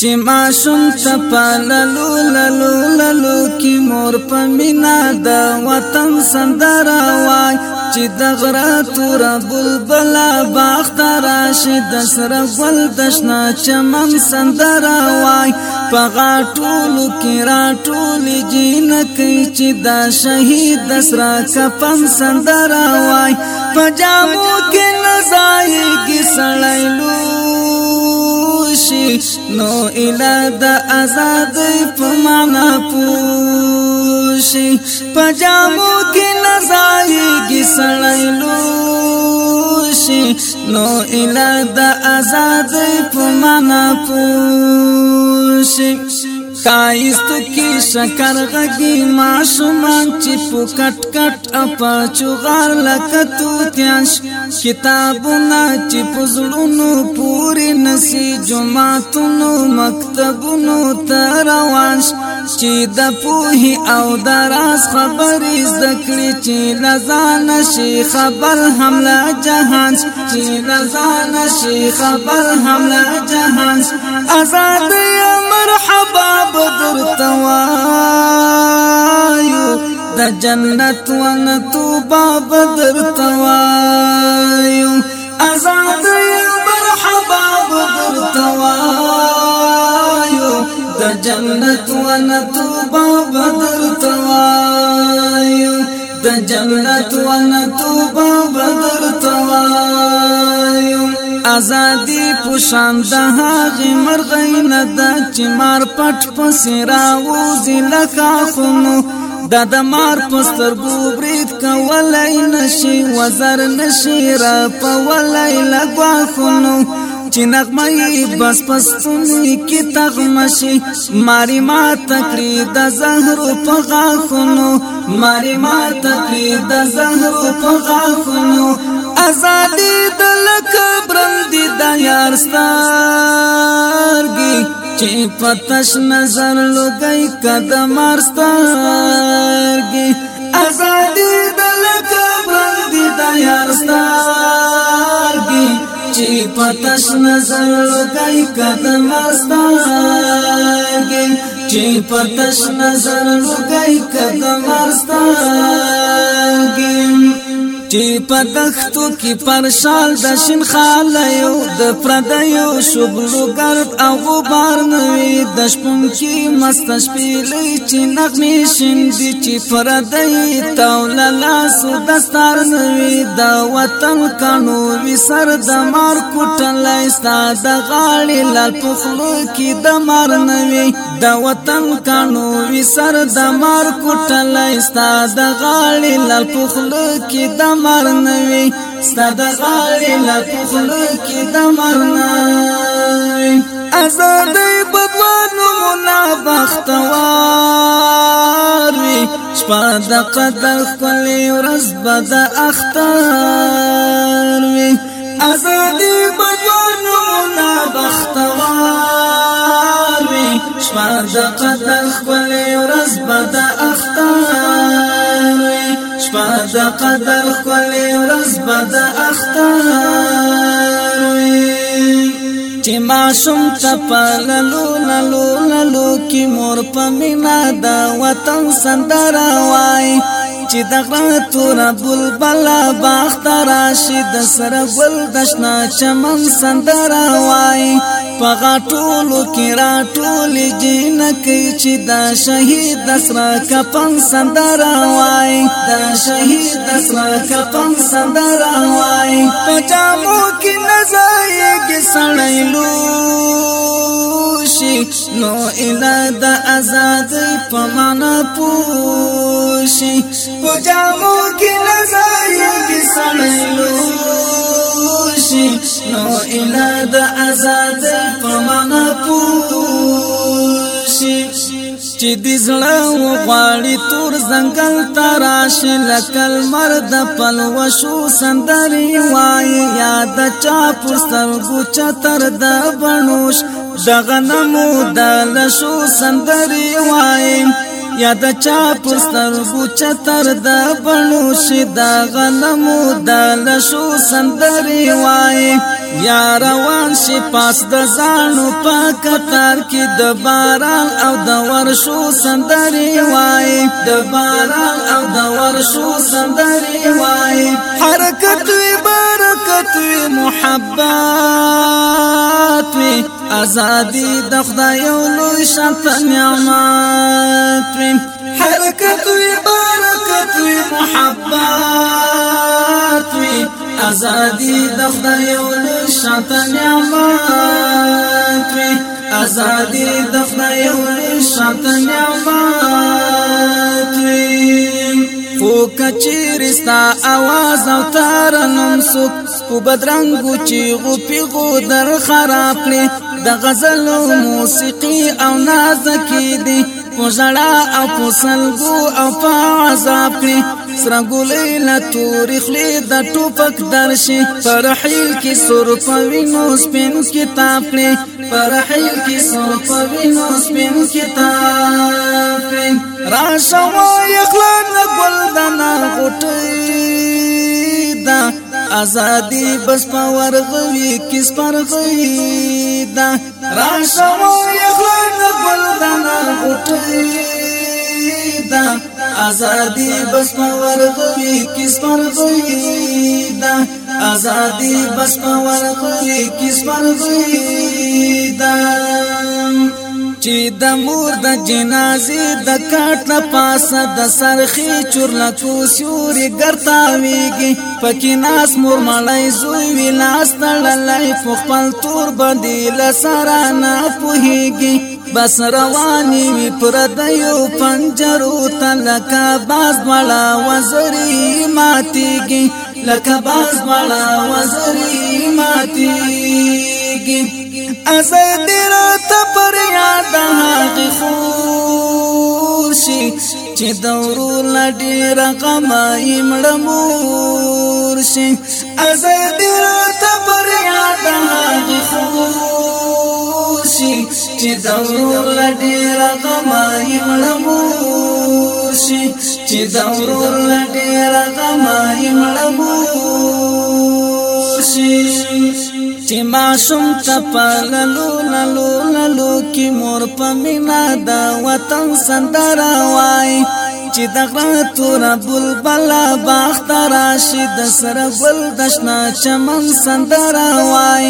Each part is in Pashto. چې ما شوم تپال لولو لولو کی مور په مینا د وطن سندره وای چې د غره تور بلبل باخت راشي د سره ول دشنا چمن سندره وای په غاټولو کې راټولې جن کوي چې د شهید د سره کفن سندره وای په جامو کې نزای کې سړای لو شي نو اله د آزاد په معنا پوشي پجامو کې نزايږي سړی لوشي نو اله د آزاد په معنا پوشي خایست کی شکر غگی معصومان چې په کټ کټ اپا چغار لکتو تیاش کتابونه چې په زړونو پوری نسی جماعتونو مکتبونو تروانش چې د پوهې او د راز خبرې زکړې چې لزان شي خبر حمله جهان چې لزان شي خبر حمله جهان آزاد مرحبا بدر توایو د جنت ون توبه بدر توایو آزاد یا مرحبا بدر توایو د جنت ون توبه بدر توایو د جنت ون توبه بدر توایو آزادی پوشان د هغه مرغین د چمار پټ پسې راوځي لکه خونو د دمار پستر ګوبرید کولای نشي وزر نشي را پولای لګوا خونو چې نغمه بس پستونی کې تغمشي ماری ما تکری د زهر په غاخونو ماری ما تکری د زهر په غاخونو ازادي د لکه برندي د یار ستارګي چې پتش نظر لګي قدم ارستارګي ازادي د لکه برندي د یار ستارګي چې پتش نظر لګي قدم ارستارګي چې پتش نظر لګي قدم ارستارګي چې په دښتو کې پرشال د شین خالیو د پردیو شګلو ګرد او غبار نوي د شپون کې مست شپېلې چې نغمې شیندي چې پردی تاول لاسو دستار نوي د وطن کانو وی سر د مار کوټلای ستا د غاړې لال پخلو کې د مار نوي د وطن کانو وی سر د مار کوټلای ستا د غاړې لال پخلو کې د دمر نوي ستا د غاړې لا تخله کې دمر نوي آزادۍ بدوانو منا بختوار وي شپه د قدر خپلې ورځ به د اختر وي آزادۍ بدوانو منا بختوار وي شپه د قدر خپلې ورځ به د اختر شپه د قدر د اختر چې معصوم ته پلو للو للو کی مور په مینا دا وطن سندره وای چې د غره تور بلبل باختر شید سر ګل دشنا چمن سندر وای په غټولو کې را ټول جنک چې د شهید سر کفن سندر وای د شهید سر کفن سندر وای په جامو کې نزای کې سړی لو شي نو اله د آزاد په معنا پوشي پجامو کې لزایې کې سړلو شي نو اله د آزاد په معنا پوشي چې د زړه غواړي تور زنګل تراش لکل مرد پلوشو سندري وای یاد چا پر سرګو چتر د بنوش دغه نمو د لشو سندري وای یاد چا پر سرګو چتر د بنوش دغه نمو د لشو سندري وای یا روان شي پاس د زانو په قطار کې د باران او د ورشو سندري وای د باران او د ورشو سندري وای حرکت وی برکت وی محبت وی ازادي د خدای یو لوی شت نعمت حرکت وی برکت وی محبت وی ازادي د خدای یو لوی شت نعمت وی ازادي د خدای یو لوی شت نعمت وی خو کچیرستا आवाज او تارنم سوک په بدرنګو چې غو پیغو در خراب کړي د غزل او موسیقي او ناز کې دي پوزړه او پوسلګو او په عذاب کې سره ګولې نه تورې خلې د ټوپک درشي فرحیل کې سر په وینو سپین کتاب کې فرحیل کې سر په وینو سپین کتاب کې راشه وای خلک ګل دنا غټي ازادي بس پاور غوي کس پر غوي دا راشه یخلن بلدان غټي دا ازادي بس پاور غوي کس پر غوي دا ازادي بس پاور غوي کس پر غوي دا چې د مور د جنازې د کاټ نه پاسه د سرخي چورلکو سوري ګرتاويږي پکې ناس مور مړای زوی وی لاس تړلای په خپل تور باندې لسره نه پوهیږي بس رواني وي پر دایو پنجرو تلکا باز مړه وزري ماتيږي لکه باز مړه وزري ماتيږي ازادی را ته پر یاد هغه خور شي چې دورو لډی رقم ای مړمور شي ازادی را ته پر یاد هغه خور شي چې دورو لډی رقم ای مړمور شي چې دورو لډی رقم ای مړمور کوشش چې معصوم ته پلو لالو لالو کی مور پمینا دا وطن سندره وای چې د غره تور بلبل باخت راشي د سر ګل دشنا چمن سندرا وای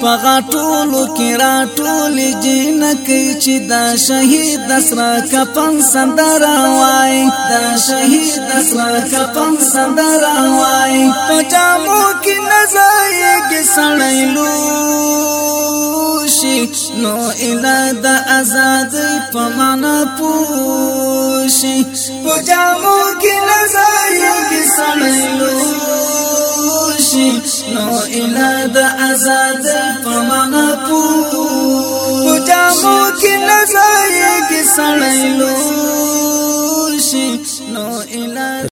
په غټولو کې راټول جنک چې د شهید سره کپن سندرا وای د شهید سره کپن سندرا وای په جامو کې نزايږي سړی لو پوشی نو اله د آزادۍ په معنا پوشی په جامو کې لزای کې سړلوشي نو اله د آزادۍ په معنا پوشی په جامو کې لزای کې سړلوشي